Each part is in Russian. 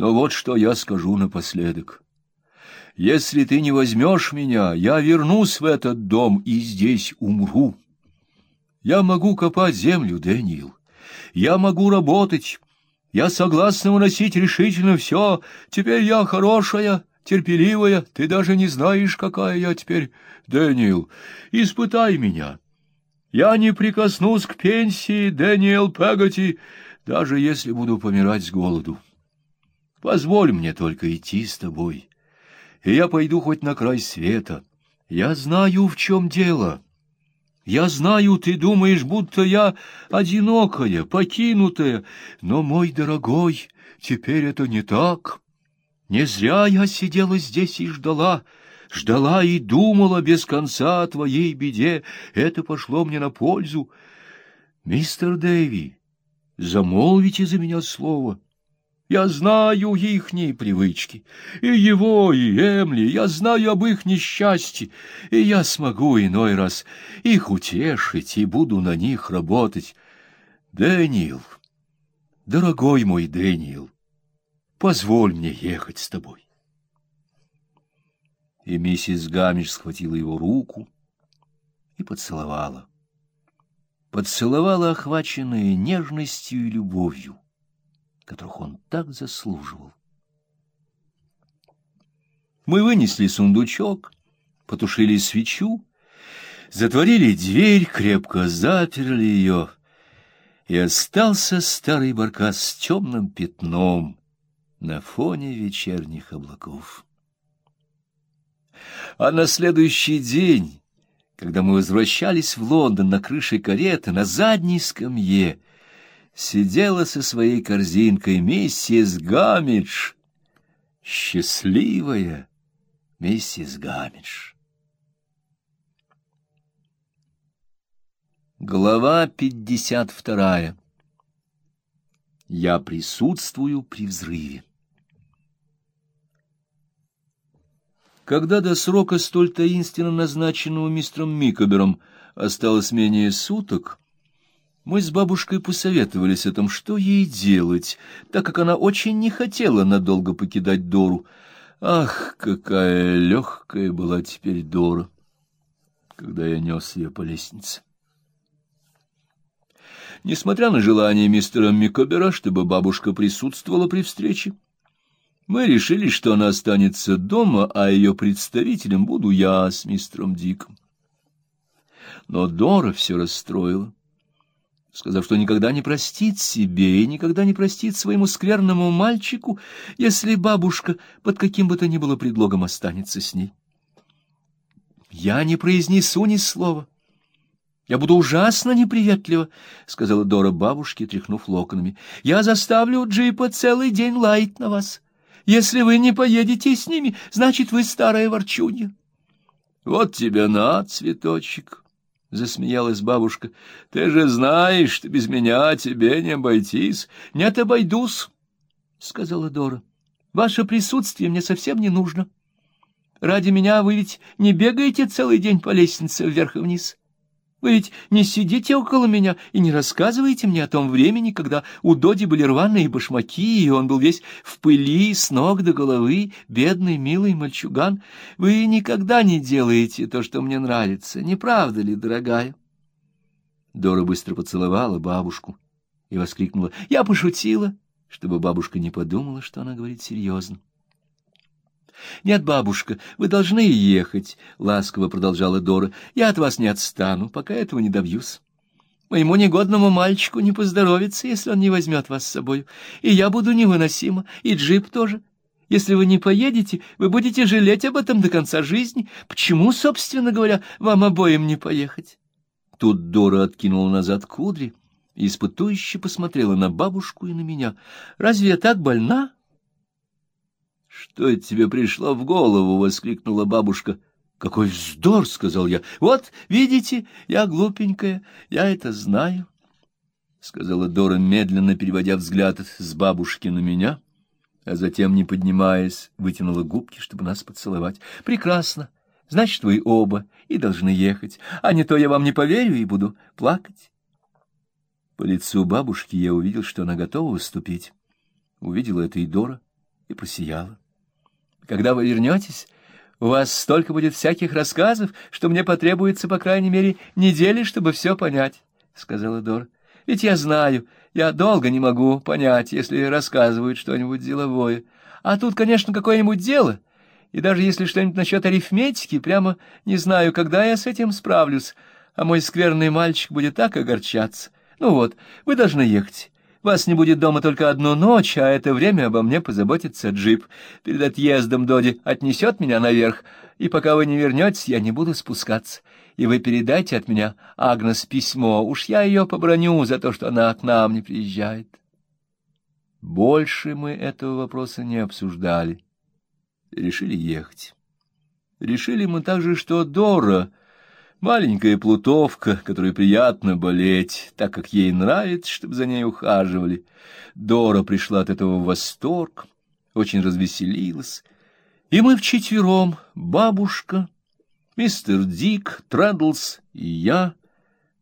Но вот что я скажу напоследок. Если ты не возьмешь меня, я вернусь в этот дом и здесь умру. Я могу копать землю, Дэниел. Я могу работать. Я согласна выносить решительно все. Теперь я хорошая, терпеливая. Ты даже не знаешь, какая я теперь, Дэниел. Испытай меня. Я не прикоснусь к пенсии, Дэниел Пегготи, даже если буду помирать с голоду. Позволь мне только идти с тобой, и я пойду хоть на край света. Я знаю, в чем дело». Я знаю, ты думаешь, будто я одинокая, покинутая, но, мой дорогой, теперь это не так. Не зря я сидела здесь и ждала, ждала и думала без конца о твоей беде. Это пошло мне на пользу. Мистер Дэви, замолвите за меня слово. Я знаю ихние привычки, и его, и Эмли, я знаю об их несчастье, и я смогу иной раз их утешить и буду на них работать. Дэниел, дорогой мой Дэниел, позволь мне ехать с тобой. И миссис Гамиш схватила его руку и поцеловала. Поцеловала, охваченная нежностью и любовью которых он так заслуживал. Мы вынесли сундучок, потушили свечу, затворили дверь, крепко заперли ее, и остался старый баркас с темным пятном на фоне вечерних облаков. А на следующий день, когда мы возвращались в Лондон на крыше кареты, на задней скамье, сидела со своей корзинкой миссис Гамидж, счастливая миссис Гамидж. Глава пятьдесят вторая. Я присутствую при взрыве. Когда до срока столь таинственно назначенного мистером Микобером осталось менее суток, мы с бабушкой посоветовались о том, что ей делать, так как она очень не хотела надолго покидать Дору. Ах, какая легкая была теперь Дора, когда я нес ее по лестнице. Несмотря на желание мистера Микобера, чтобы бабушка присутствовала при встрече, мы решили, что она останется дома, а ее представителем буду я с мистером Диком. Но Дора все расстроила сказав, что никогда не простит себе и никогда не простит своему скверному мальчику, если бабушка под каким бы то ни было предлогом останется с ней. «Я не произнесу ни слова. Я буду ужасно неприветлива», — сказала Дора бабушке, тряхнув локонами. «Я заставлю Джипа целый день лаять на вас. Если вы не поедете с ними, значит, вы старая ворчунья». «Вот тебе на, цветочек», — засмеялась бабушка. — Ты же знаешь, что без меня тебе не обойтись. — Нет, обойдусь, — сказала Дора. — Ваше присутствие мне совсем не нужно. Ради меня вы ведь не бегаете целый день по лестнице вверх и вниз. Вы ведь не сидите около меня и не рассказываете мне о том времени, когда у Доди были рваные башмаки, и он был весь в пыли с ног до головы, бедный, милый мальчуган. Вы никогда не делаете то, что мне нравится, не правда ли, дорогая? Дора быстро поцеловала бабушку и воскликнула «Я пошутила!» чтобы бабушка не подумала, что она говорит серьезно. — Нет, бабушка, вы должны ехать, — ласково продолжала Дора. — Я от вас не отстану, пока этого не добьюсь. Моему негодному мальчику не поздоровится, если он не возьмет вас с собой. И я буду невыносима, и Джип тоже. Если вы не поедете, вы будете жалеть об этом до конца жизни. Почему, собственно говоря, вам обоим не поехать? Тут Дора откинула назад кудри и испытующе посмотрела на бабушку и на меня. Разве я так больна? Что это тебе пришло в голову? — воскликнула бабушка. — Какой вздор! — сказал я. — Вот, видите, я глупенькая, я это знаю, — сказала Дора, медленно переводя взгляд с бабушки на меня, а затем, не поднимаясь, вытянула губки, чтобы нас поцеловать. — Прекрасно. Значит, вы оба и должны ехать, а не то я вам не поверю и буду плакать. По лицу бабушки я увидел, что она готова выступить. Увидела это и Дора и просияла. Когда вы вернетесь, у вас столько будет всяких рассказов, что мне потребуется, по крайней мере, недели, чтобы все понять, — сказала Дора. — Ведь я знаю, я долго не могу понять, если рассказывают что-нибудь деловое. А тут, конечно, какое-нибудь дело, и даже если что-нибудь насчет арифметики, прямо не знаю, когда я с этим справлюсь, а мой скверный мальчик будет так огорчаться. Ну вот, вы должны ехать. Вас не будет дома только одну ночь, а это время обо мне позаботится джип. Перед отъездом Доди отнесет меня наверх, и пока вы не вернетесь, я не буду спускаться. И вы передайте от меня Агнес письмо, уж я ее поброню за то, что она к нам не приезжает. Больше мы этого вопроса не обсуждали. Решили ехать. Решили мы также, что Дора Маленькая плутовка, которой приятно болеть, так как ей нравится, чтобы за ней ухаживали. Дора пришла от этого в восторг, очень развеселилась. И мы вчетвером, бабушка, мистер Дик, Трэддлс и я,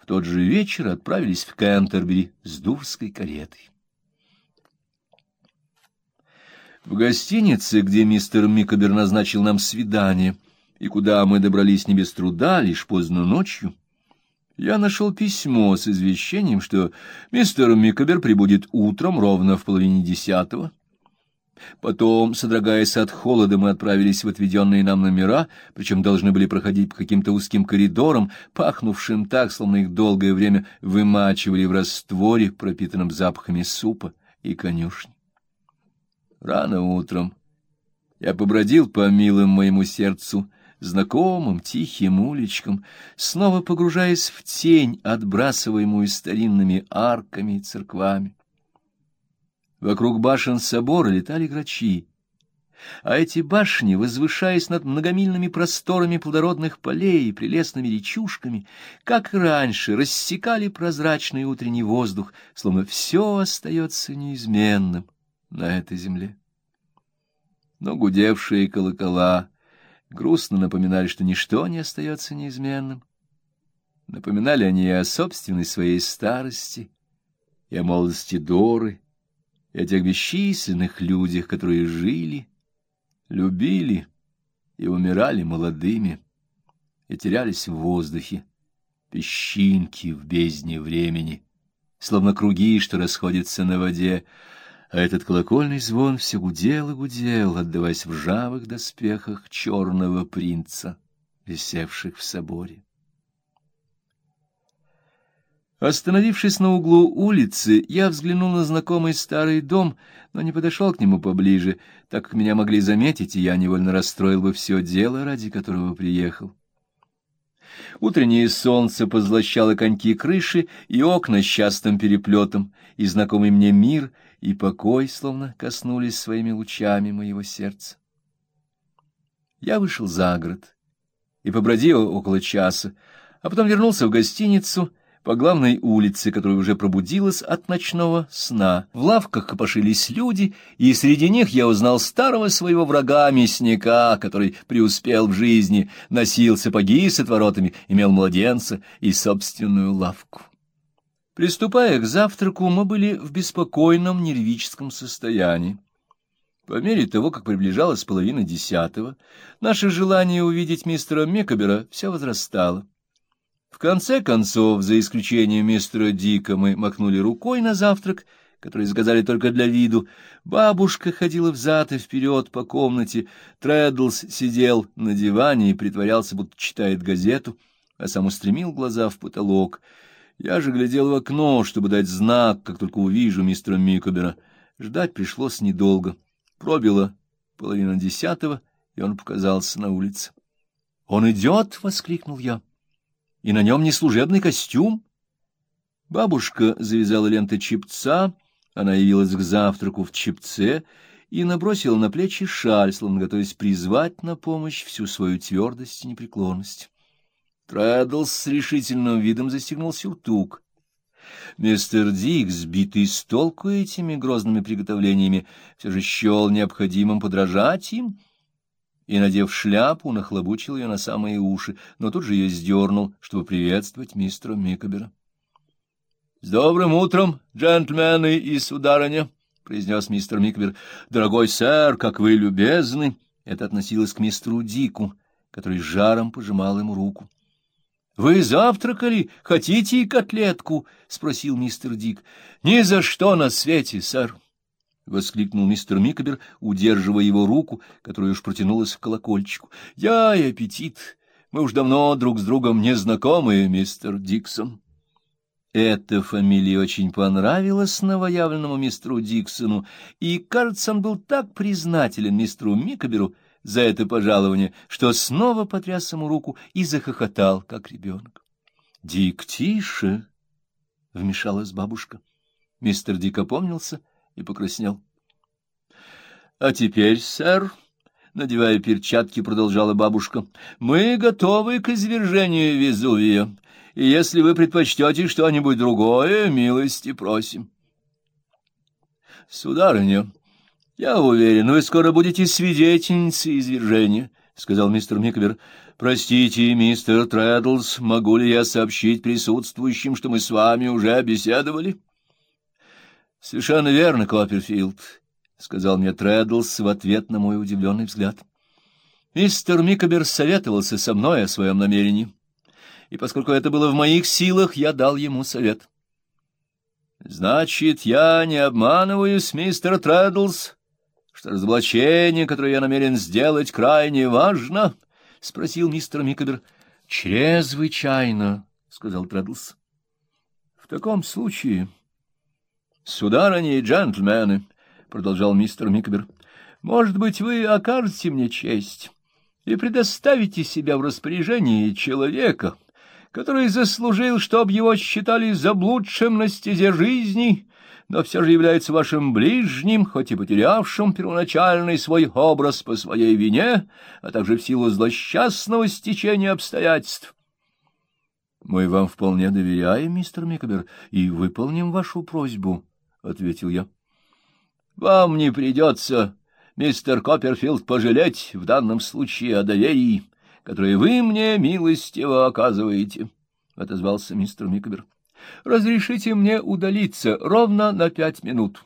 в тот же вечер отправились в Кентербери с дурской каретой. В гостинице, где мистер Микобер назначил нам свидание, — и куда мы добрались не без труда, лишь поздно ночью, я нашел письмо с извещением, что мистер Микобер прибудет утром ровно в половине десятого. Потом, содрогаясь от холода, мы отправились в отведенные нам номера, причем должны были проходить по каким-то узким коридорам, пахнувшим так, словно их долгое время вымачивали в растворе, пропитанном запахами супа и конюшни. Рано утром я побродил по милым моему сердцу, знакомым тихим уличкам, снова погружаясь в тень, отбрасываемую старинными арками и церквами. Вокруг башен собора летали грачи, а эти башни, возвышаясь над многомильными просторами плодородных полей и прелестными речушками, как раньше рассекали прозрачный утренний воздух, словно все остается неизменным на этой земле. Но гудевшие колокола грустно напоминали, что ничто не остается неизменным. Напоминали они и о собственной своей старости, и о молодости Доры, и о тех бесчисленных людях, которые жили, любили и умирали молодыми, и терялись в воздухе, песчинки в бездне времени, словно круги, что расходятся на воде, а этот колокольный звон все гудел и гудел, отдаваясь в ржавых доспехах черного принца, висевших в соборе. Остановившись на углу улицы, я взглянул на знакомый старый дом, но не подошел к нему поближе, так как меня могли заметить, и я невольно расстроил бы все дело, ради которого приехал. Утреннее солнце позлощало коньки крыши и окна с частым переплетом, и знакомый мне мир и покой словно коснулись своими лучами моего сердца. Я вышел за город и побродил около часа, а потом вернулся в гостиницу по главной улице, которая уже пробудилась от ночного сна. В лавках копошились люди, и среди них я узнал старого своего врага-мясника, который преуспел в жизни, носил сапоги с отворотами, имел младенца и собственную лавку. Приступая к завтраку, мы были в беспокойном нервическом состоянии. По мере того, как приближалась половина десятого, наше желание увидеть мистера Мекобера все возрастало. В конце концов, за исключением мистера Дика, мы махнули рукой на завтрак, который заказали только для виду. Бабушка ходила взад и вперед по комнате, Трэддлс сидел на диване и притворялся, будто читает газету, а сам устремил глаза в потолок — я же глядел в окно, чтобы дать знак, как только увижу мистера Микобера. Ждать пришлось недолго. Пробило половина десятого, и он показался на улице. — Он идет! — воскликнул я. — И на нем не служебный костюм. Бабушка завязала ленты чепца, она явилась к завтраку в чепце и набросила на плечи шаль, словно готовясь призвать на помощь всю свою твердость и непреклонность. Трэддлс с решительным видом застегнул сюртук. Мистер Дик, сбитый с толку этими грозными приготовлениями, все же счел необходимым подражать им, и, надев шляпу, нахлобучил ее на самые уши, но тут же ее сдернул, чтобы приветствовать мистера Микобера. — С добрым утром, джентльмены и сударыня! — произнес мистер Миквер. — Дорогой сэр, как вы любезны! Это относилось к мистеру Дику, который жаром пожимал ему руку. — Вы завтракали? Хотите и котлетку? — спросил мистер Дик. — Ни за что на свете, сэр! — воскликнул мистер Микобер, удерживая его руку, которая уж протянулась к колокольчику. — Я и аппетит! Мы уж давно друг с другом не знакомы, мистер Диксон. Эта фамилия очень понравилась новоявленному мистеру Диксону, и, кажется, он был так признателен мистеру Микоберу за это пожалование, что снова потряс ему руку и захохотал, как ребенок. — Дик, тише! — вмешалась бабушка. Мистер Дик опомнился — и покраснел. — А теперь, сэр, — надевая перчатки, продолжала бабушка, — мы готовы к извержению Везувия, и если вы предпочтете что-нибудь другое, милости просим. — Сударыня, я уверен, вы скоро будете свидетельницей извержения, — сказал мистер Миквер. — Простите, мистер Трэддлс, могу ли я сообщить присутствующим, что мы с вами уже беседовали? —— Совершенно верно, Копперфилд, — сказал мне Трэддлс в ответ на мой удивленный взгляд. Мистер Микобер советовался со мной о своем намерении, и поскольку это было в моих силах, я дал ему совет. — Значит, я не обманываюсь, мистер Трэддлс, что разоблачение, которое я намерен сделать, крайне важно? — спросил мистер Микобер. — Чрезвычайно, — сказал Трэддлс. — В таком случае... — Сударыни и джентльмены, — продолжал мистер Микбер, — может быть, вы окажете мне честь и предоставите себя в распоряжении человека, который заслужил, чтобы его считали заблудшим на стезе жизни, но все же является вашим ближним, хоть и потерявшим первоначальный свой образ по своей вине, а также в силу злосчастного стечения обстоятельств. — Мы вам вполне доверяем, мистер Микобер, и выполним вашу просьбу, — ответил я. — Вам не придется, мистер Копперфилд, пожалеть в данном случае о доверии, которое вы мне милостиво оказываете, — отозвался мистер Микобер. — Разрешите мне удалиться ровно на пять минут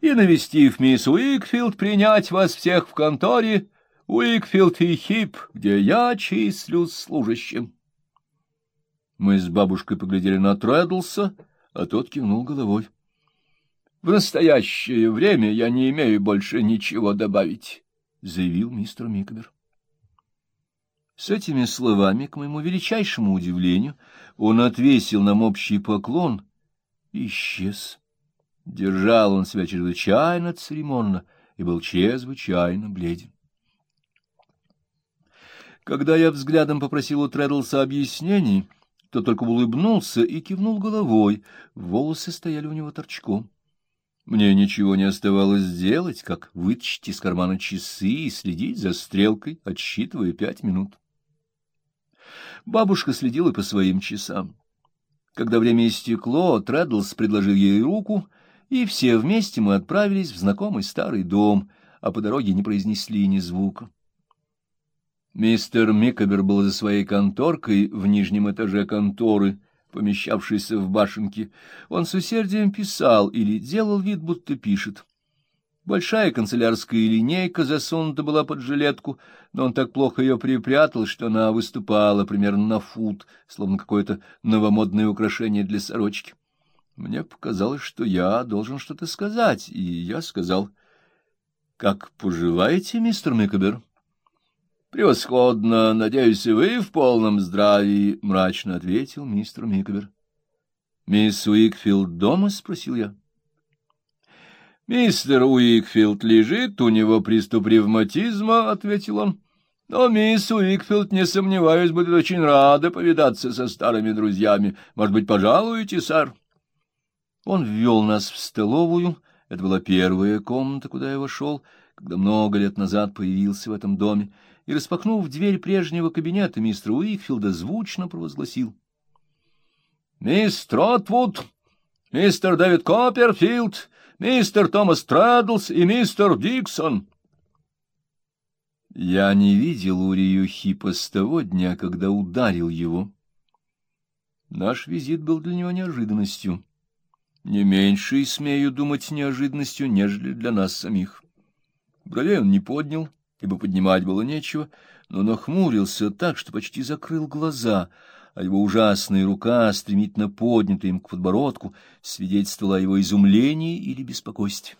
и, навестив мисс Уикфилд, принять вас всех в конторе Уикфилд и Хип, где я числюсь служащим. Мы с бабушкой поглядели на Трэддлса, а тот кивнул головой. В настоящее время я не имею больше ничего добавить, — заявил мистер Микбер. С этими словами, к моему величайшему удивлению, он отвесил нам общий поклон и исчез. Держал он себя чрезвычайно церемонно и был чрезвычайно бледен. Когда я взглядом попросил у Треддлса объяснений, то только улыбнулся и кивнул головой, волосы стояли у него торчком. Мне ничего не оставалось сделать, как вытащить из кармана часы и следить за стрелкой, отсчитывая пять минут. Бабушка следила по своим часам. Когда время истекло, Трэддлс предложил ей руку, и все вместе мы отправились в знакомый старый дом, а по дороге не произнесли ни звука. Мистер Микобер был за своей конторкой в нижнем этаже конторы — помещавшийся в башенке, он с усердием писал или делал вид, будто пишет. Большая канцелярская линейка засунута была под жилетку, но он так плохо ее припрятал, что она выступала примерно на фут, словно какое-то новомодное украшение для сорочки. Мне показалось, что я должен что-то сказать, и я сказал, — Как поживаете, мистер Микобер? —— Превосходно. Надеюсь, вы в полном здравии, — мрачно ответил мистер Микобер. — Мисс Уикфилд дома? — спросил я. — Мистер Уикфилд лежит, у него приступ ревматизма, — ответил он. — Но мисс Уикфилд, не сомневаюсь, будет очень рада повидаться со старыми друзьями. Может быть, пожалуете, сэр? Он ввел нас в столовую. Это была первая комната, куда я вошел, когда много лет назад появился в этом доме и, распахнув дверь прежнего кабинета мистера Уикфилда, звучно провозгласил. — Мисс Тротвуд, мистер Дэвид Копперфилд, мистер Томас Траддлс и мистер Диксон. Я не видел Урию Хипа с того дня, когда ударил его. Наш визит был для него неожиданностью. не меньшей, смею думать, неожиданностью, нежели для нас самих. Бровей он не поднял, ибо поднимать было нечего, но нахмурился так, что почти закрыл глаза, а его ужасная рука, стремительно поднятая им к подбородку, свидетельствовала о его изумлении или беспокойстве.